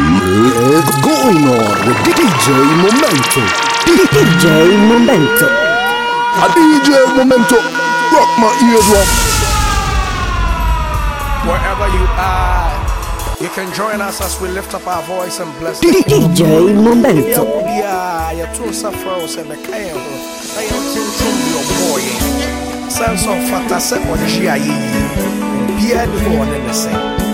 What's going on with DJ Momento? DJ Momento. A DJ Momento. Rock my eardrum. Wherever you are, you can join us as we lift up our voice and bless DJ Momento. Yeah, you're too suffering, and the I am thinking your boy. Sense of fantasy on Shia. Be anyone in the same.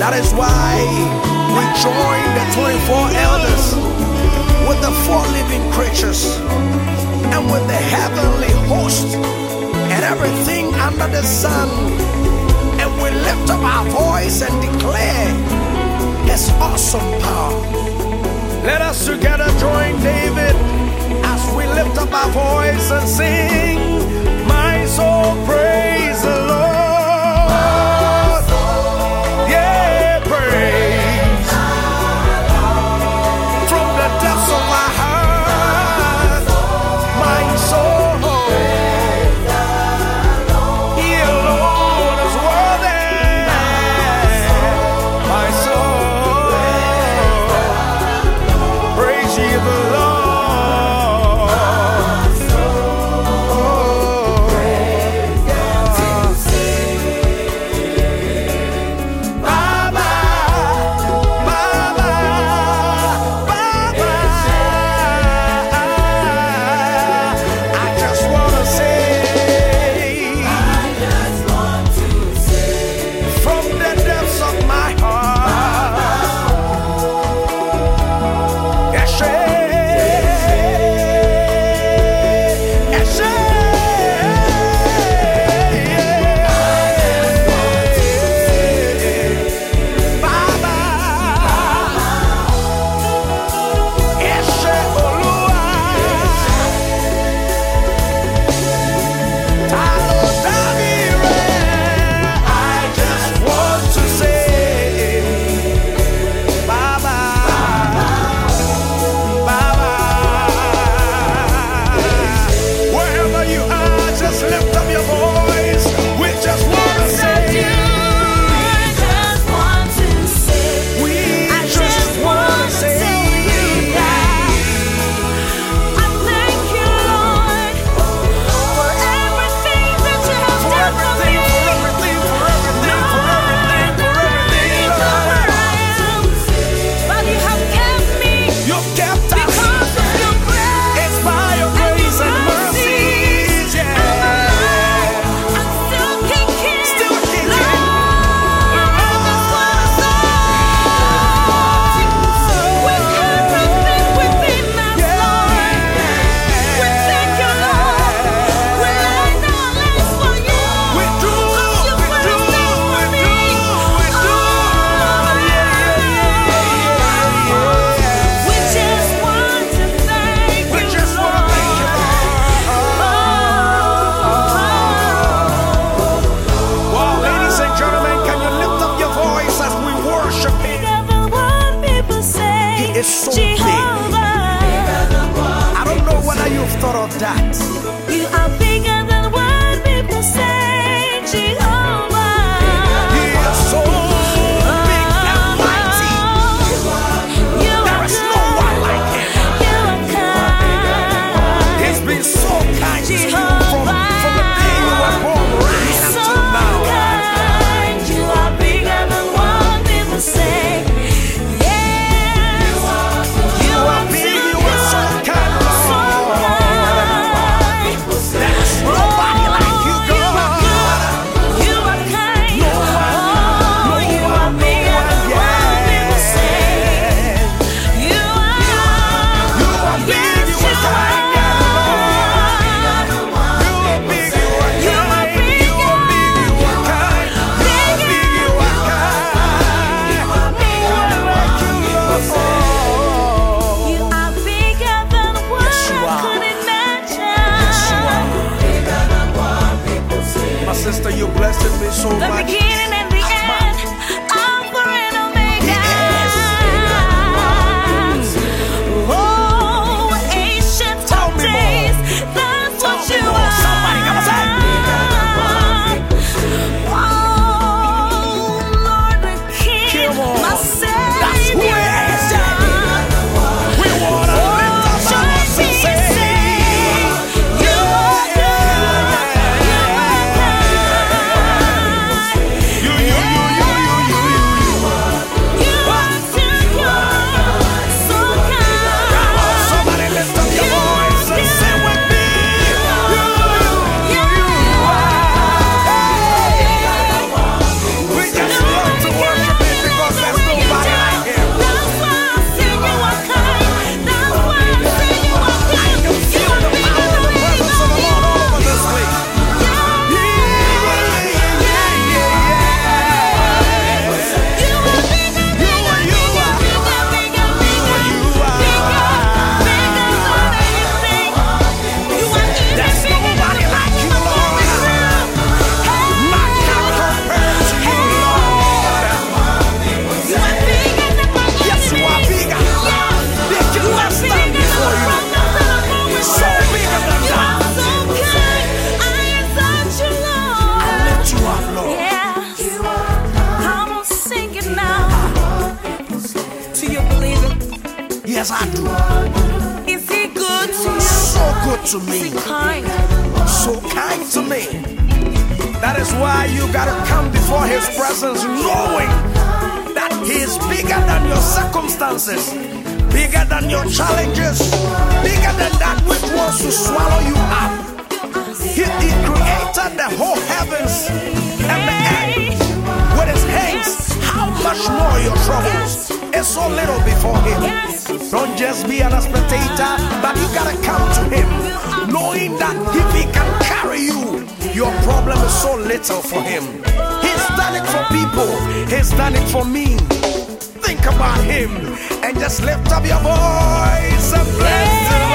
That is why we join the 24 elders with the four living creatures and with the heavenly host and everything under the sun. And we lift up our voice and declare His awesome power. Let us together join David as we lift up our voice and sing, My soul praises. limits on Let my. To me. kind? So kind to me. That is why you gotta come before his presence knowing that he is bigger than your circumstances, bigger than your challenges, bigger than that which wants to swallow you up. He, he created the whole heavens and the earth with his hands. How much more your troubles It's so little before him. Don't just be an spectator, but you gotta come to him, knowing that if he can carry you, your problem is so little for him. He's done it for people, he's done it for me. Think about him and just lift up your voice and bless the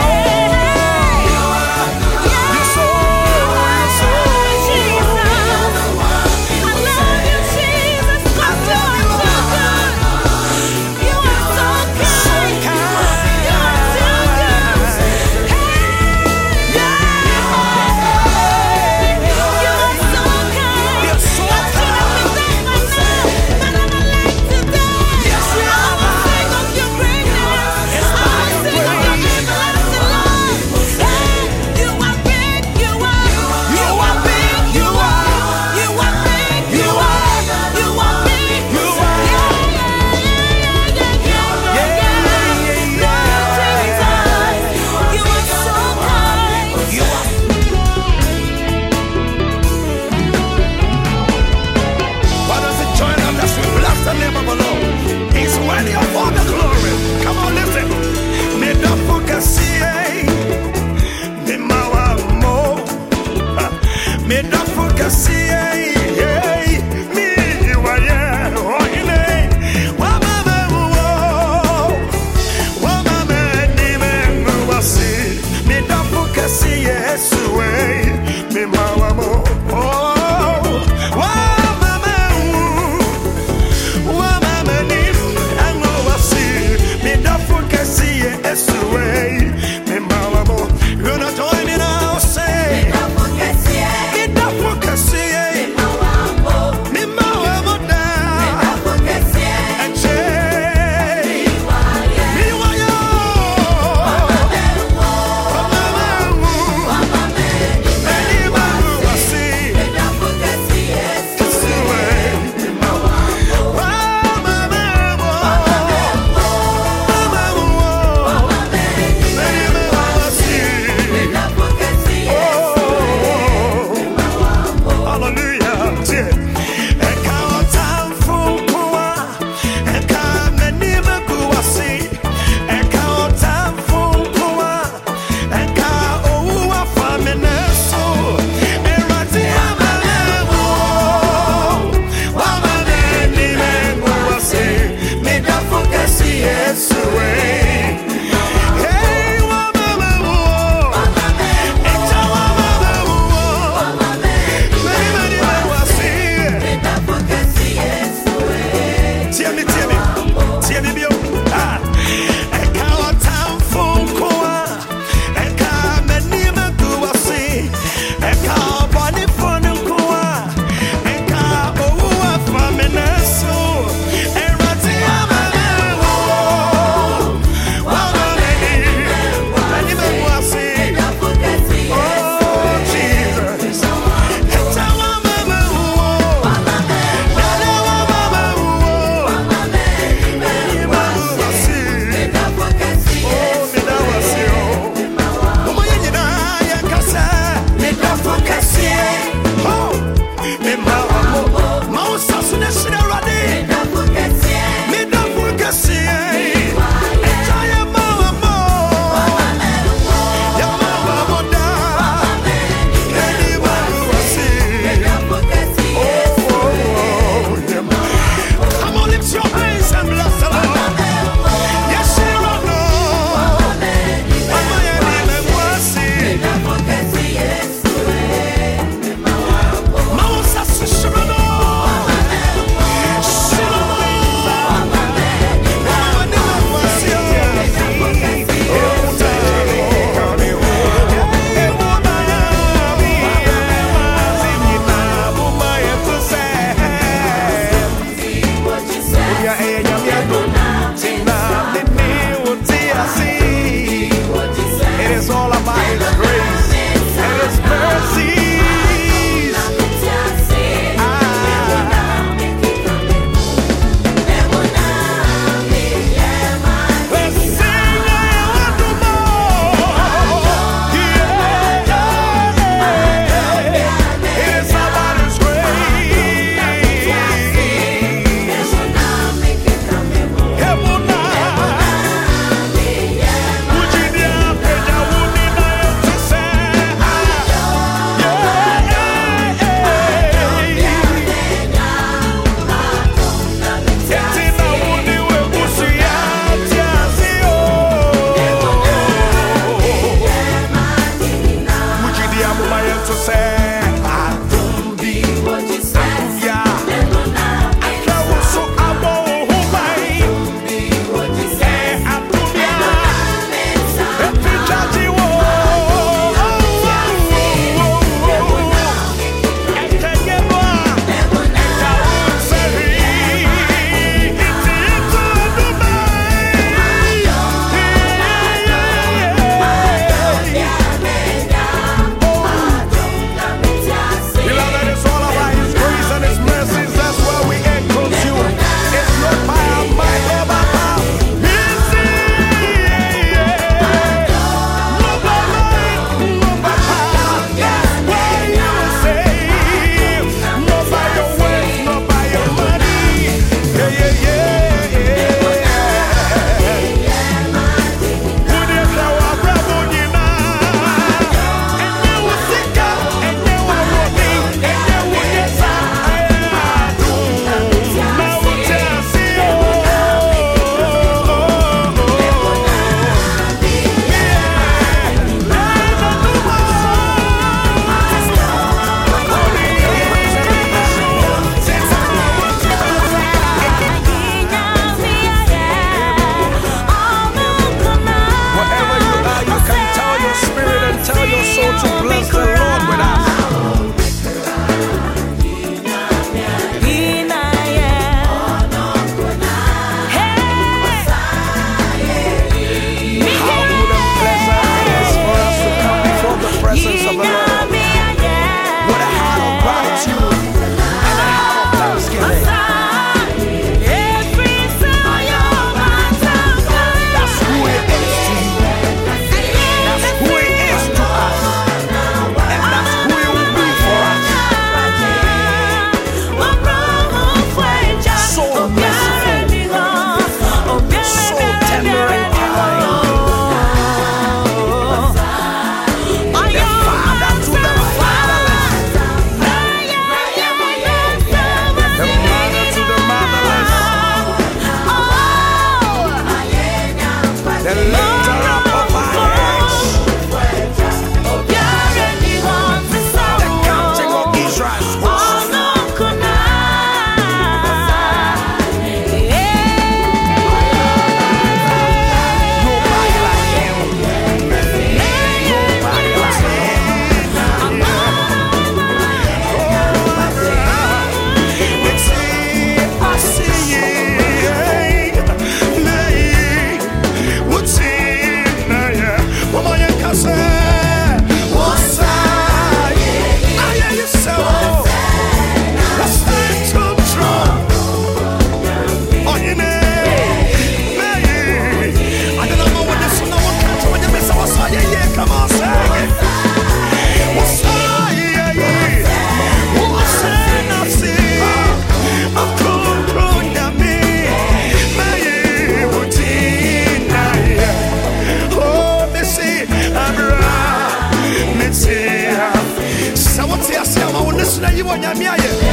so na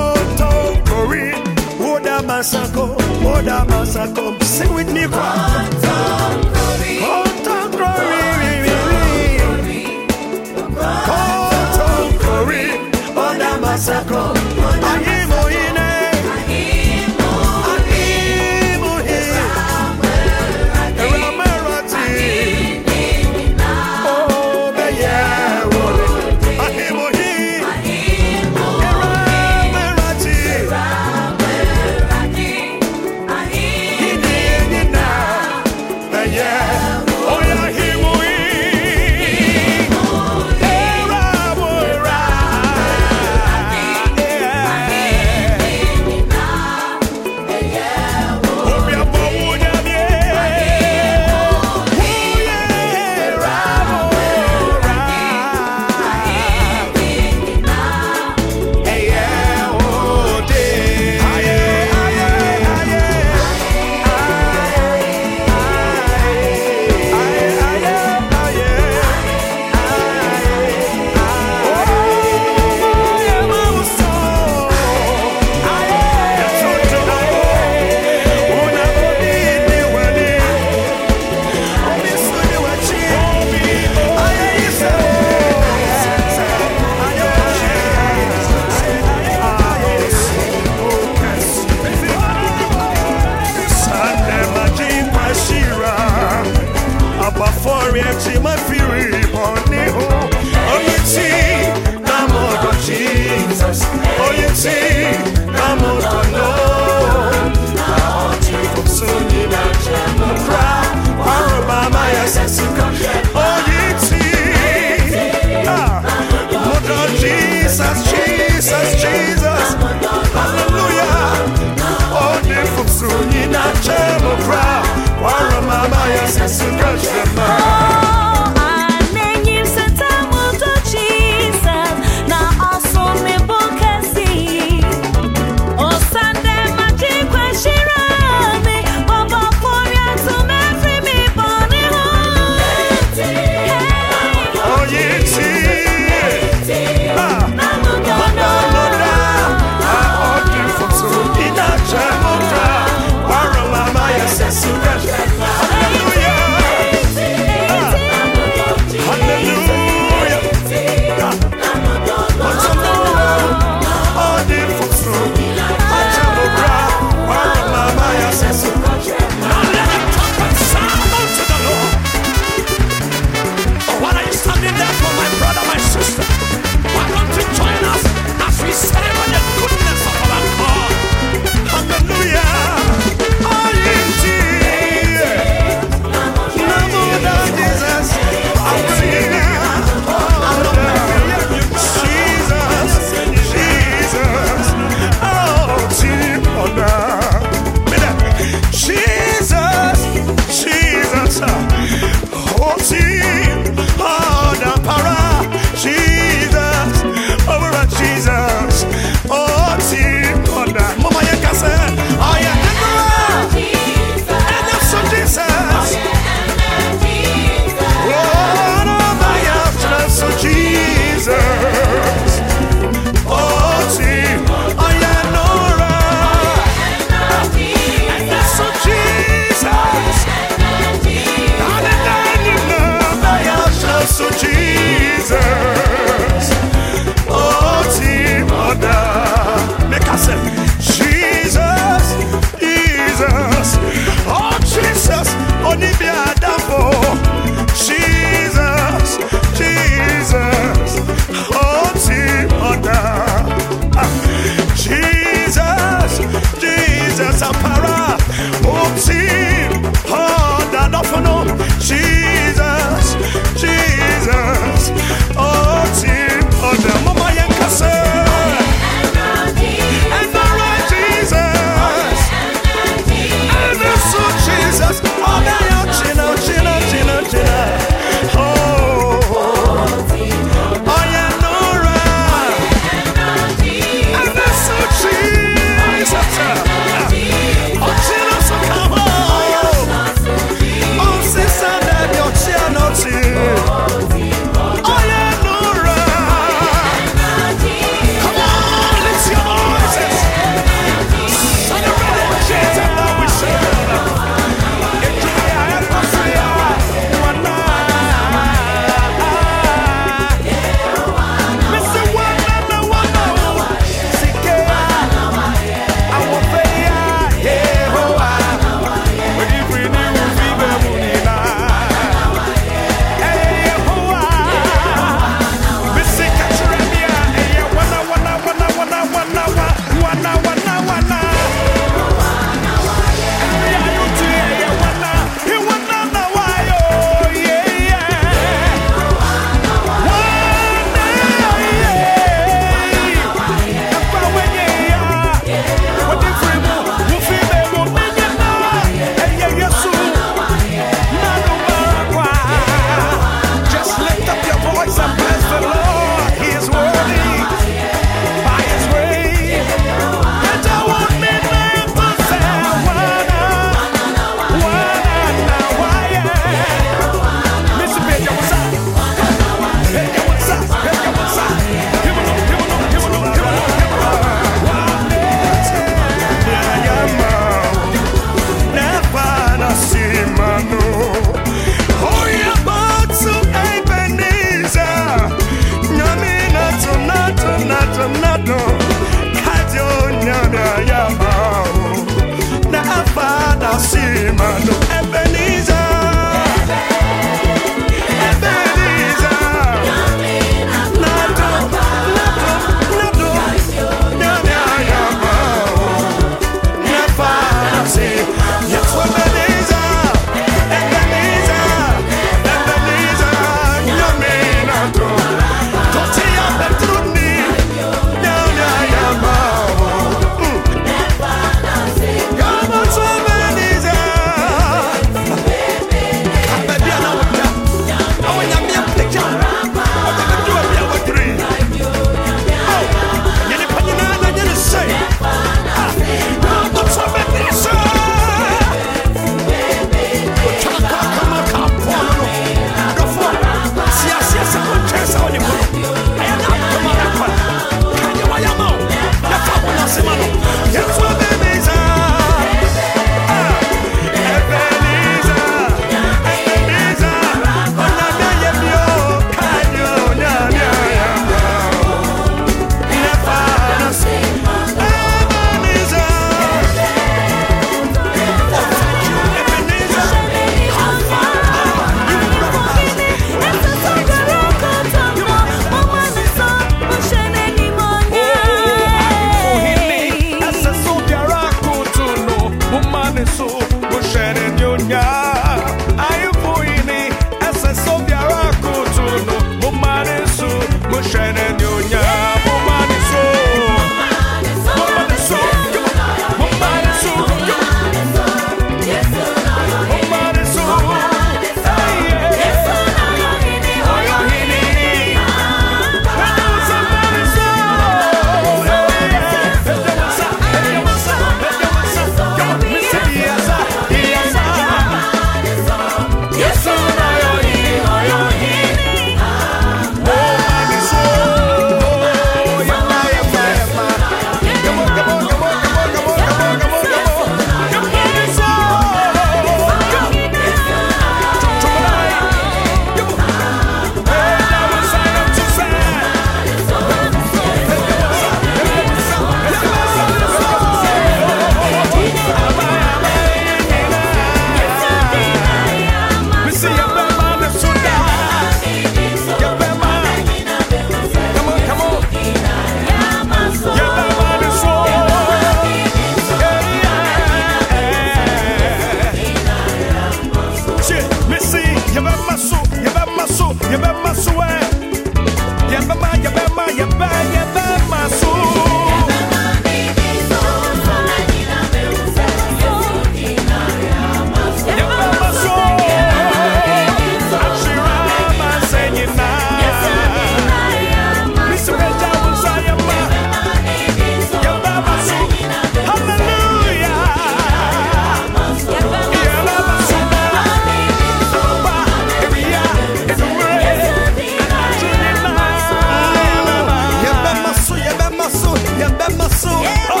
Yeah.